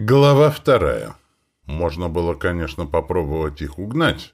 Глава вторая. Можно было, конечно, попробовать их угнать,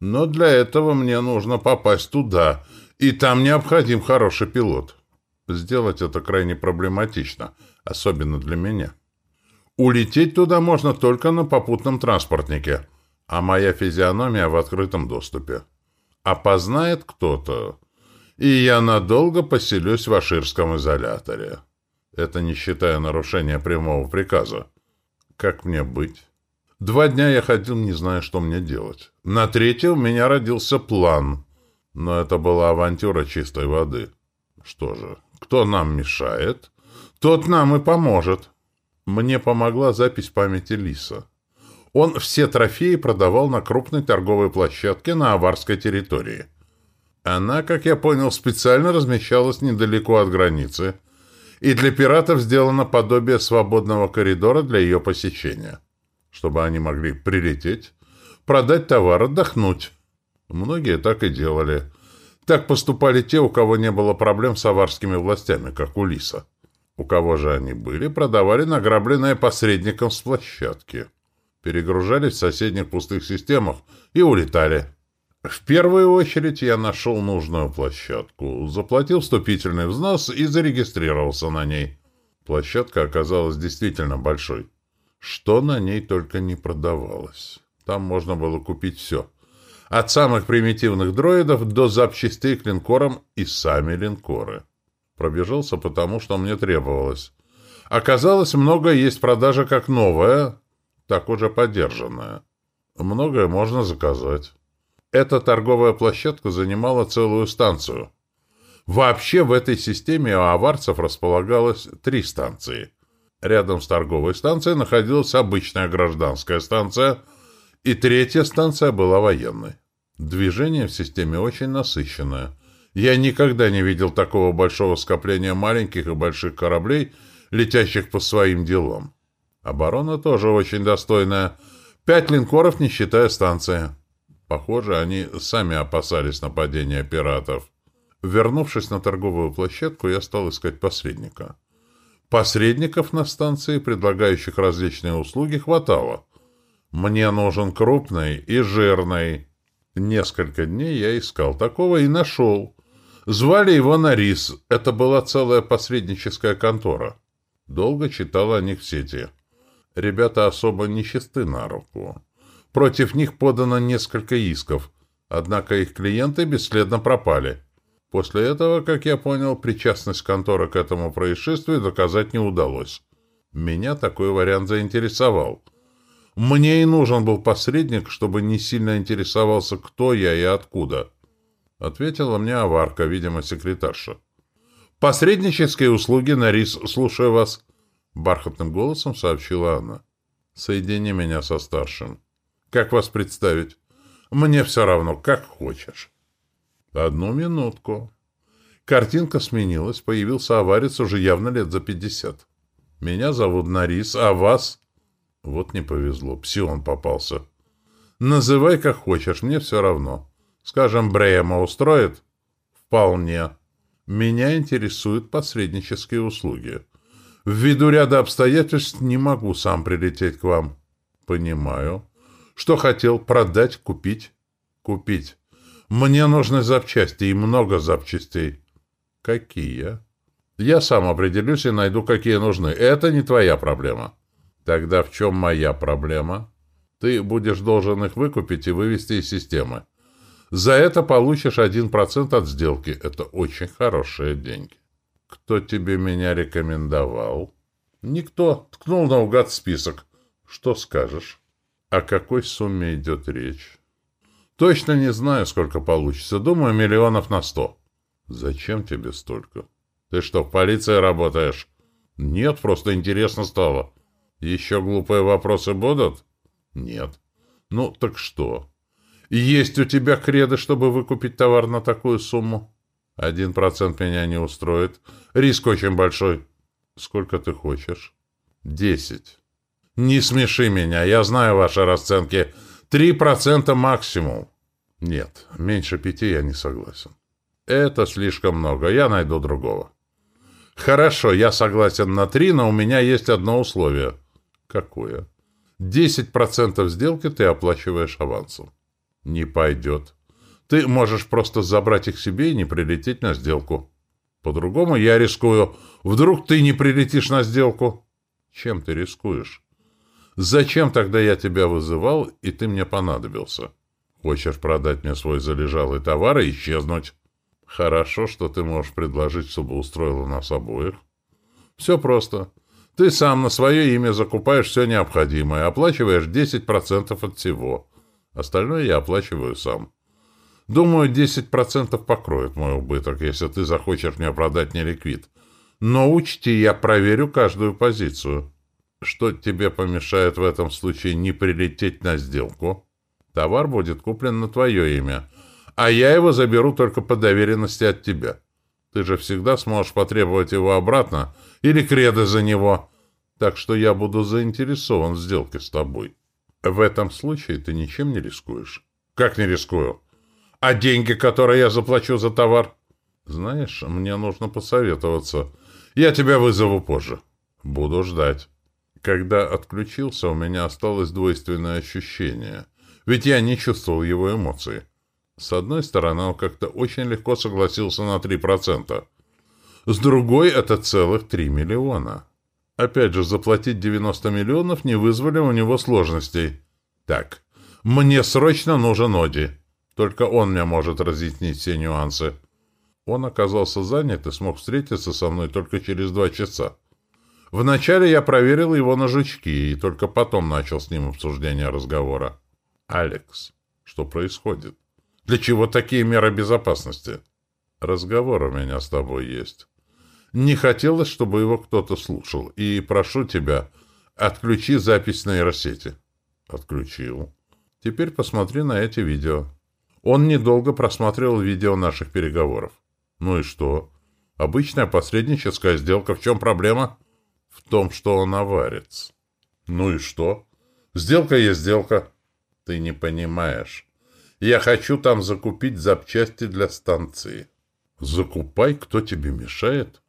но для этого мне нужно попасть туда, и там необходим хороший пилот. Сделать это крайне проблематично, особенно для меня. Улететь туда можно только на попутном транспортнике, а моя физиономия в открытом доступе. Опознает кто-то, и я надолго поселюсь в Аширском изоляторе. Это не считая нарушения прямого приказа. Как мне быть? Два дня я ходил, не зная, что мне делать. На третий у меня родился план. Но это была авантюра чистой воды. Что же, кто нам мешает, тот нам и поможет. Мне помогла запись памяти Лиса. Он все трофеи продавал на крупной торговой площадке на аварской территории. Она, как я понял, специально размещалась недалеко от границы, и для пиратов сделано подобие свободного коридора для ее посещения, чтобы они могли прилететь, продать товар, отдохнуть. Многие так и делали. Так поступали те, у кого не было проблем с аварскими властями, как у Лиса. У кого же они были, продавали награбленное посредником с площадки. Перегружались в соседних пустых системах и улетали. В первую очередь я нашел нужную площадку, заплатил вступительный взнос и зарегистрировался на ней. Площадка оказалась действительно большой. Что на ней только не продавалось. Там можно было купить все. От самых примитивных дроидов до запчастей к линкорам и сами линкоры. Пробежался потому, что мне требовалось. Оказалось, многое есть продажа как новое, так уже подержанное. Многое можно заказать. Эта торговая площадка занимала целую станцию. Вообще в этой системе у аварцев располагалось три станции. Рядом с торговой станцией находилась обычная гражданская станция – и третья станция была военной. Движение в системе очень насыщенное. Я никогда не видел такого большого скопления маленьких и больших кораблей, летящих по своим делам. Оборона тоже очень достойная. Пять линкоров, не считая станции. Похоже, они сами опасались нападения пиратов. Вернувшись на торговую площадку, я стал искать посредника. Посредников на станции, предлагающих различные услуги, хватало. Мне нужен крупный и жирный. Несколько дней я искал такого и нашел. Звали его Нарис. Это была целая посредническая контора. Долго читал о них в сети. Ребята особо не чисты на руку. Против них подано несколько исков, однако их клиенты бесследно пропали. После этого, как я понял, причастность конторы к этому происшествию доказать не удалось. Меня такой вариант заинтересовал — мне и нужен был посредник, чтобы не сильно интересовался, кто я и откуда. Ответила мне аварка, видимо, секретарша. «Посреднические услуги на рис, слушаю вас», — бархатным голосом сообщила она. «Соедини меня со старшим». «Как вас представить?» «Мне все равно, как хочешь». «Одну минутку». Картинка сменилась, появился аварец уже явно лет за пятьдесят. «Меня зовут Нарис, а вас...» Вот не повезло, псион попался. Называй как хочешь, мне все равно. Скажем, Брейма устроит? Вполне. Меня интересуют посреднические услуги. Ввиду ряда обстоятельств не могу сам прилететь к вам. Понимаю. Что хотел? Продать? Купить? Купить. Мне нужны запчасти и много запчастей. Какие? Я сам определюсь и найду, какие нужны. Это не твоя проблема. Тогда в чем моя проблема? Ты будешь должен их выкупить и вывести из системы. За это получишь один процент от сделки. Это очень хорошие деньги. Кто тебе меня рекомендовал? Никто. Ткнул наугад список. Что скажешь? О какой сумме идет речь? Точно не знаю, сколько получится. Думаю, миллионов на сто. Зачем тебе столько? Ты что, в полиции работаешь? Нет, просто интересно стало. Еще глупые вопросы будут? Нет. Ну, так что? Есть у тебя кредо, чтобы выкупить товар на такую сумму? Один процент меня не устроит. Риск очень большой. Сколько ты хочешь? Десять. Не смеши меня, я знаю ваши расценки. Три процента максимум. Нет, меньше пяти я не согласен. Это слишком много, я найду другого. Хорошо, я согласен на три, но у меня есть одно условие — Какое? 10% сделки ты оплачиваешь авансом. Не пойдет. Ты можешь просто забрать их себе и не прилететь на сделку. По-другому я рискую. Вдруг ты не прилетишь на сделку? Чем ты рискуешь? Зачем тогда я тебя вызывал, и ты мне понадобился? Хочешь продать мне свой залежалый товар и исчезнуть? Хорошо, что ты можешь предложить, чтобы устроило нас обоих. Все просто. Ты сам на свое имя закупаешь все необходимое, оплачиваешь 10% от всего. Остальное я оплачиваю сам. Думаю, 10% покроет мой убыток, если ты захочешь мне продать неликвид. Но учти, я проверю каждую позицию. Что тебе помешает в этом случае не прилететь на сделку? Товар будет куплен на твое имя, а я его заберу только по доверенности от тебя. Ты же всегда сможешь потребовать его обратно или кредо за него, так что я буду заинтересован в сделке с тобой. В этом случае ты ничем не рискуешь. Как не рискую? А деньги, которые я заплачу за товар? Знаешь, мне нужно посоветоваться. Я тебя вызову позже. Буду ждать. Когда отключился, у меня осталось двойственное ощущение. Ведь я не чувствовал его эмоций. С одной стороны, он как-то очень легко согласился на 3%. С другой, это целых 3 миллиона. Опять же, заплатить 90 миллионов не вызвали у него сложностей. Так, мне срочно нужен Оди. Только он мне может разъяснить все нюансы. Он оказался занят и смог встретиться со мной только через два часа. Вначале я проверил его на жучки, и только потом начал с ним обсуждение разговора. «Алекс, что происходит? Для чего такие меры безопасности?» «Разговор у меня с тобой есть. Не хотелось, чтобы его кто-то слушал, и прошу тебя, отключи запись нейросети». «Отключил. Теперь посмотри на эти видео». Он недолго просматривал видео наших переговоров. «Ну и что? Обычная посредническая сделка. В чем проблема?» В том, что он аварец. Ну и что? Сделка есть сделка. Ты не понимаешь. Я хочу там закупить запчасти для станции. Закупай, кто тебе мешает?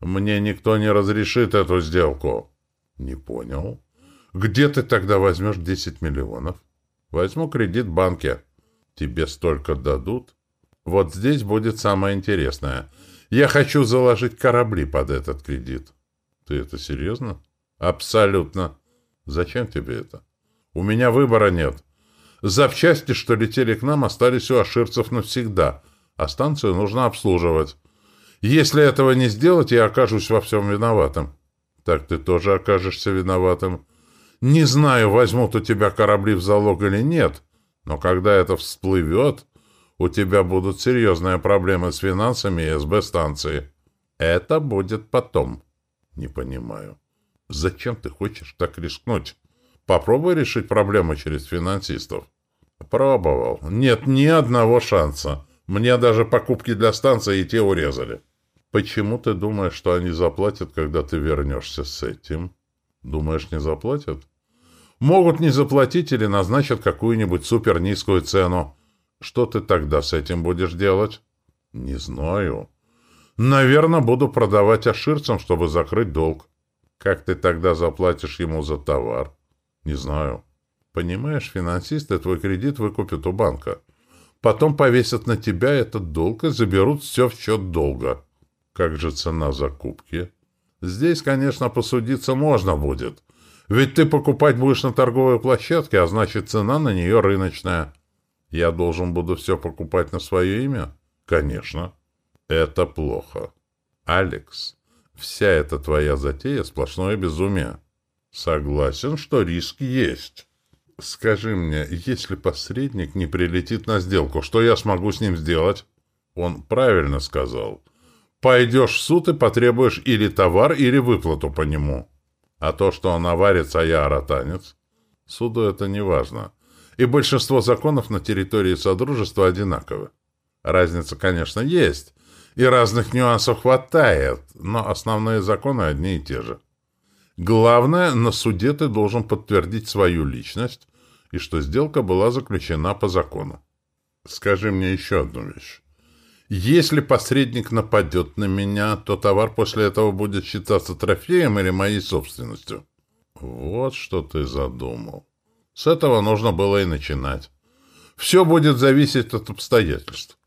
Мне никто не разрешит эту сделку. Не понял. Где ты тогда возьмешь 10 миллионов? Возьму кредит в банке. Тебе столько дадут? Вот здесь будет самое интересное. Я хочу заложить корабли под этот кредит. Ты это серьезно? Абсолютно. Зачем тебе это? У меня выбора нет. Запчасти, что летели к нам, остались у аширцев навсегда, а станцию нужно обслуживать. Если этого не сделать, я окажусь во всем виноватым. Так ты тоже окажешься виноватым. Не знаю, возьмут у тебя корабли в залог или нет, но когда это всплывет, у тебя будут серьезные проблемы с финансами и СБ-станции. Это будет потом. Не понимаю. Зачем ты хочешь так рискнуть? Попробуй решить проблему через финансистов. Пробовал. Нет ни одного шанса. Мне даже покупки для станции и те урезали. Почему ты думаешь, что они заплатят, когда ты вернешься с этим? Думаешь, не заплатят? Могут не заплатить или назначат какую-нибудь супер низкую цену. Что ты тогда с этим будешь делать? Не знаю. Наверное, буду продавать аширцам, чтобы закрыть долг. Как ты тогда заплатишь ему за товар? Не знаю. Понимаешь, финансисты твой кредит выкупят у банка. Потом повесят на тебя этот долг и заберут все в счет долга. Как же цена закупки? Здесь, конечно, посудиться можно будет. Ведь ты покупать будешь на торговой площадке, а значит, цена на нее рыночная. Я должен буду все покупать на свое имя? Конечно. Это плохо. Алекс, вся эта твоя затея сплошное безумие. Согласен, что риск есть. Скажи мне, если посредник не прилетит на сделку, что я смогу с ним сделать? Он правильно сказал. Пойдешь в суд и потребуешь или товар, или выплату по нему. А то, что он аварится, а я аратанец, суду это не важно. И большинство законов на территории Содружества одинаковы. Разница, конечно, есть, и разных нюансов хватает, но основные законы одни и те же. Главное, на суде ты должен подтвердить свою личность и что сделка была заключена по закону. Скажи мне еще одну вещь. Если посредник нападет на меня, то товар после этого будет считаться трофеем или моей собственностью. Вот что ты задумал. С этого нужно было и начинать. Все будет зависеть от обстоятельств.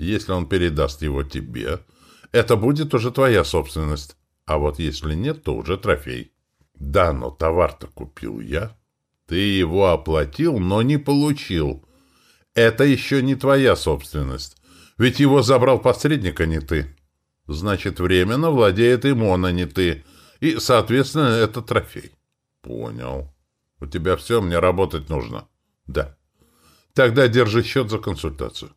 Если он передаст его тебе, это будет уже твоя собственность. А вот если нет, то уже трофей. Да, но товар-то купил я. Ты его оплатил, но не получил. Это еще не твоя собственность. Ведь его забрал посредник, а не ты. Значит, временно владеет им он, а не ты. И, соответственно, это трофей. Понял. У тебя все, мне работать нужно. Да. Тогда держи счет за консультацию.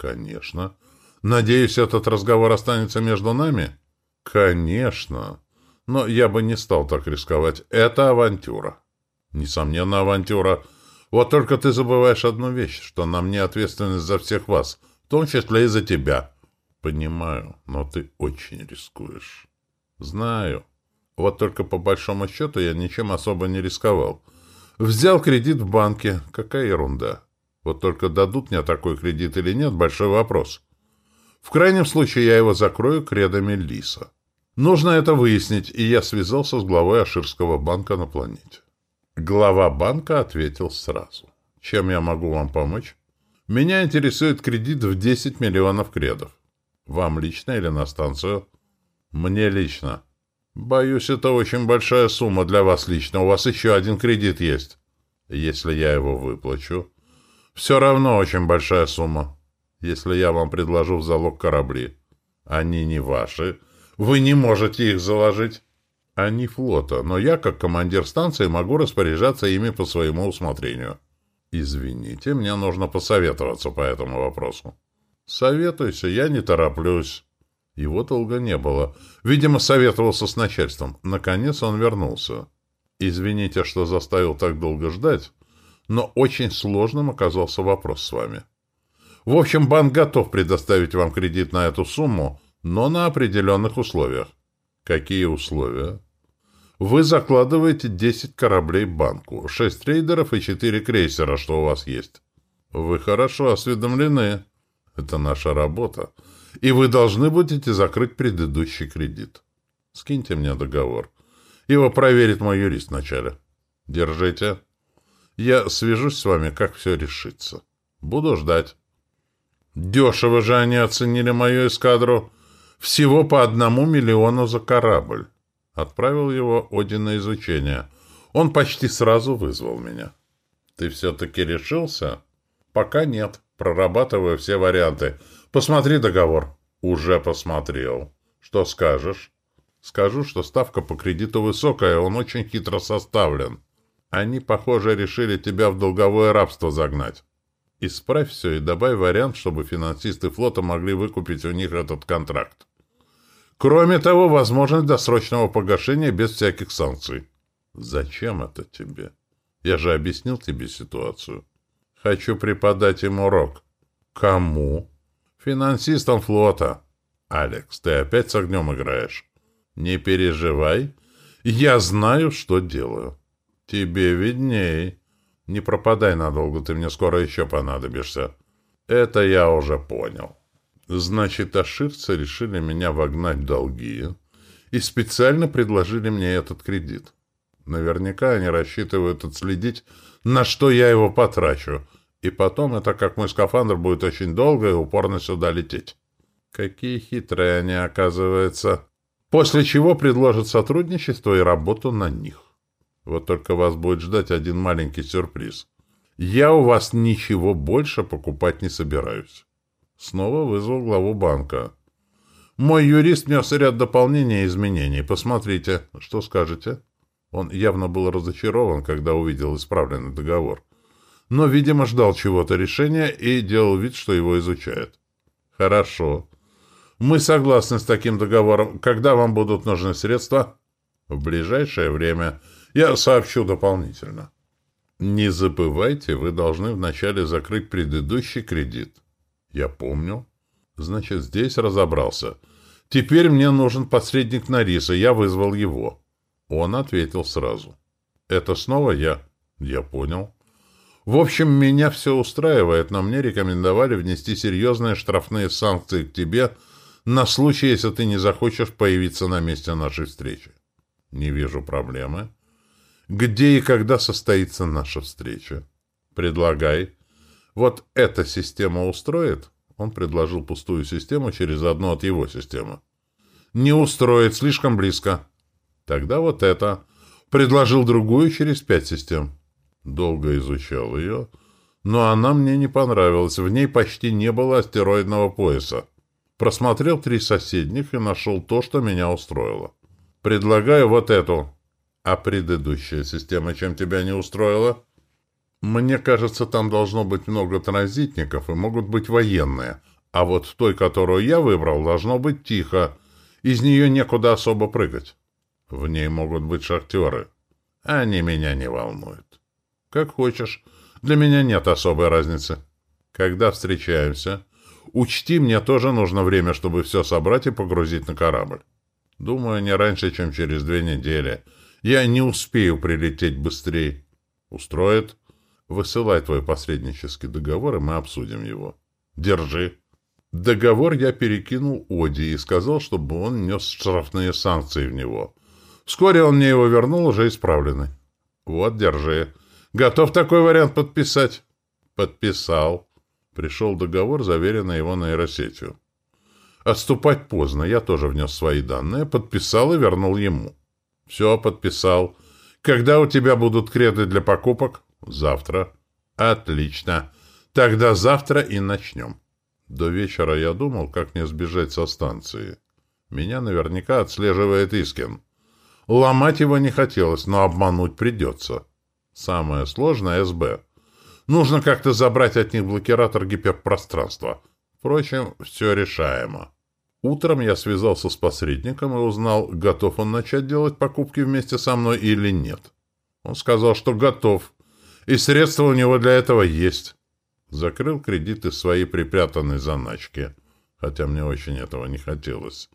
Конечно. Надеюсь, этот разговор останется между нами? Конечно. Но я бы не стал так рисковать. Это авантюра. Несомненно, авантюра. Вот только ты забываешь одну вещь, что на мне ответственность за всех вас, в том числе и за тебя. Понимаю, но ты очень рискуешь. Знаю. Вот только по большому счету я ничем особо не рисковал. Взял кредит в банке. Какая ерунда. Вот только дадут мне такой кредит или нет, большой вопрос. В крайнем случае я его закрою кредами Лиса. Нужно это выяснить, и я связался с главой Аширского банка на планете. Глава банка ответил сразу. Чем я могу вам помочь? Меня интересует кредит в 10 миллионов кредов. Вам лично или на станцию? Мне лично. Боюсь, это очень большая сумма для вас лично. У вас еще один кредит есть. Если я его выплачу. Все равно очень большая сумма. Если я вам предложу в залог корабли. Они не ваши. Вы не можете их заложить. Они флота, но я, как командир станции, могу распоряжаться ими по своему усмотрению. Извините, мне нужно посоветоваться по этому вопросу. Советуйся, я не тороплюсь. Его долго не было. Видимо, советовался с начальством. Наконец он вернулся. Извините, что заставил так долго ждать, но очень сложным оказался вопрос с вами. В общем, банк готов предоставить вам кредит на эту сумму, но на определенных условиях. Какие условия? Вы закладываете 10 кораблей банку, 6 трейдеров и 4 крейсера, что у вас есть. Вы хорошо осведомлены. Это наша работа. И вы должны будете закрыть предыдущий кредит. Скиньте мне договор. Его проверит мой юрист вначале. Держите. Я свяжусь с вами, как все решится. Буду ждать. Дешево же они оценили мою эскадру. Всего по одному миллиону за корабль. Отправил его Один на изучение. Он почти сразу вызвал меня. «Ты все-таки решился?» «Пока нет. Прорабатываю все варианты. Посмотри договор». «Уже посмотрел. Что скажешь?» «Скажу, что ставка по кредиту высокая, он очень хитро составлен. Они, похоже, решили тебя в долговое рабство загнать. Исправь все и добавь вариант, чтобы финансисты флота могли выкупить у них этот контракт. Кроме того, возможность досрочного погашения без всяких санкций. Зачем это тебе? Я же объяснил тебе ситуацию. Хочу преподать им урок. Кому? Финансистам флота. Алекс, ты опять с огнем играешь. Не переживай. Я знаю, что делаю. Тебе видней. Не пропадай надолго, ты мне скоро еще понадобишься. Это я уже понял. Значит, аширцы решили меня вогнать в долги и специально предложили мне этот кредит. Наверняка они рассчитывают отследить, на что я его потрачу, и потом это, как мой скафандр, будет очень долго и упорно сюда лететь. Какие хитрые они, оказывается. После чего предложат сотрудничество и работу на них. Вот только вас будет ждать один маленький сюрприз. Я у вас ничего больше покупать не собираюсь. Снова вызвал главу банка. Мой юрист внес ряд дополнений и изменений. Посмотрите, что скажете? Он явно был разочарован, когда увидел исправленный договор. Но, видимо, ждал чего-то решения и делал вид, что его изучает. Хорошо. Мы согласны с таким договором. Когда вам будут нужны средства? В ближайшее время. Я сообщу дополнительно. Не забывайте, вы должны вначале закрыть предыдущий кредит. Я помню. Значит, здесь разобрался. Теперь мне нужен посредник Нариса. Я вызвал его. Он ответил сразу. Это снова я? Я понял. В общем, меня все устраивает, но мне рекомендовали внести серьезные штрафные санкции к тебе на случай, если ты не захочешь появиться на месте нашей встречи. Не вижу проблемы. Где и когда состоится наша встреча? Предлагай. Вот эта система устроит? Он предложил пустую систему через одну от его системы. Не устроит, слишком близко. Тогда вот это. Предложил другую через пять систем. Долго изучал ее, но она мне не понравилась. В ней почти не было астероидного пояса. Просмотрел три соседних и нашел то, что меня устроило. Предлагаю вот эту. А предыдущая система чем тебя не устроила? Мне кажется, там должно быть много транзитников и могут быть военные. А вот в той, которую я выбрал, должно быть тихо. Из нее некуда особо прыгать. В ней могут быть шахтеры. Они меня не волнуют. Как хочешь. Для меня нет особой разницы. Когда встречаемся, учти, мне тоже нужно время, чтобы все собрать и погрузить на корабль. Думаю, не раньше, чем через две недели. Я не успею прилететь быстрее. Устроит? Высылай твой посреднический договор, и мы обсудим его. Держи. Договор я перекинул Оди и сказал, чтобы он нес штрафные санкции в него. Вскоре он мне его вернул, уже исправленный. Вот, держи. Готов такой вариант подписать? Подписал. Пришел договор, заверенный его нейросетью. Отступать поздно, я тоже внес свои данные, подписал и вернул ему. Все, подписал. Когда у тебя будут креды для покупок? Завтра. Отлично. Тогда завтра и начнем. До вечера я думал, как не сбежать со станции. Меня наверняка отслеживает Искин. Ломать его не хотелось, но обмануть придется. Самое сложное — СБ. Нужно как-то забрать от них блокиратор гиперпространства. Впрочем, все решаемо. Утром я связался с посредником и узнал, готов он начать делать покупки вместе со мной или нет. Он сказал, что готов, и средства у него для этого есть. Закрыл кредит из своей припрятанной заначки, хотя мне очень этого не хотелось.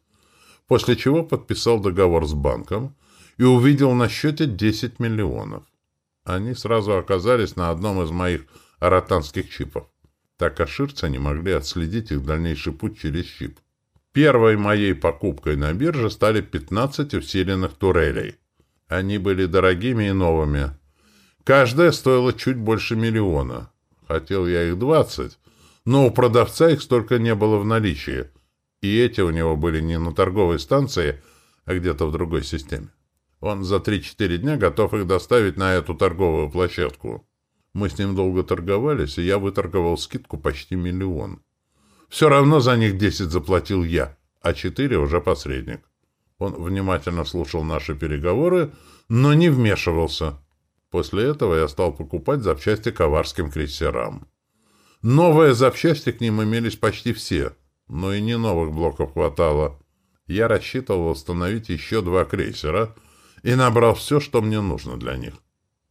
После чего подписал договор с банком и увидел на счете 10 миллионов. Они сразу оказались на одном из моих аратанских чипов. Так аширцы не могли отследить их дальнейший путь через чип. Первой моей покупкой на бирже стали 15 усиленных турелей. Они были дорогими и новыми. Каждая стоила чуть больше миллиона. Хотел я их 20, но у продавца их столько не было в наличии. И эти у него были не на торговой станции, а где-то в другой системе. Он за 3-4 дня готов их доставить на эту торговую площадку. Мы с ним долго торговались, и я выторговал скидку почти миллион. Все равно за них 10 заплатил я, а 4 уже посредник. Он внимательно слушал наши переговоры, но не вмешивался. После этого я стал покупать запчасти коварским крейсерам. Новые запчасти к ним имелись почти все, но и не новых блоков хватало. Я рассчитывал установить еще два крейсера — и набрал все, что мне нужно для них.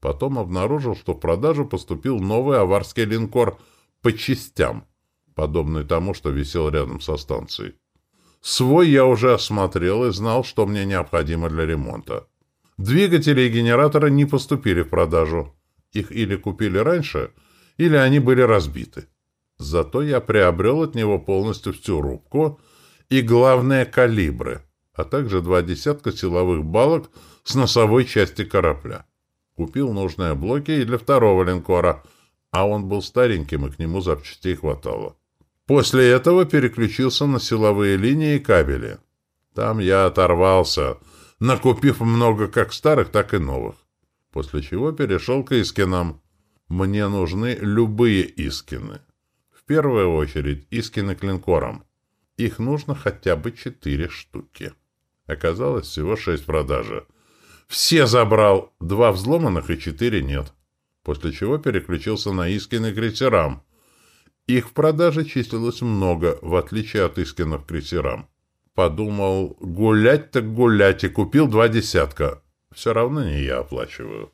Потом обнаружил, что в продажу поступил новый аварский линкор по частям, подобный тому, что висел рядом со станцией. Свой я уже осмотрел и знал, что мне необходимо для ремонта. Двигатели и генераторы не поступили в продажу. Их или купили раньше, или они были разбиты. Зато я приобрел от него полностью всю рубку и, главное, калибры, а также два десятка силовых балок с носовой части корабля. Купил нужные блоки и для второго линкора, а он был стареньким, и к нему запчастей хватало. После этого переключился на силовые линии и кабели. Там я оторвался, накупив много как старых, так и новых. После чего перешел к Искинам. Мне нужны любые Искины. В первую очередь Искины к линкорам. Их нужно хотя бы четыре штуки. Оказалось всего шесть в продаже. Все забрал, два взломанных и четыре нет. После чего переключился на Искины крейсерам. Их в продаже числилось много, в отличие от Искинов крейсерам. Подумал, гулять так гулять, и купил два десятка. Все равно не я оплачиваю.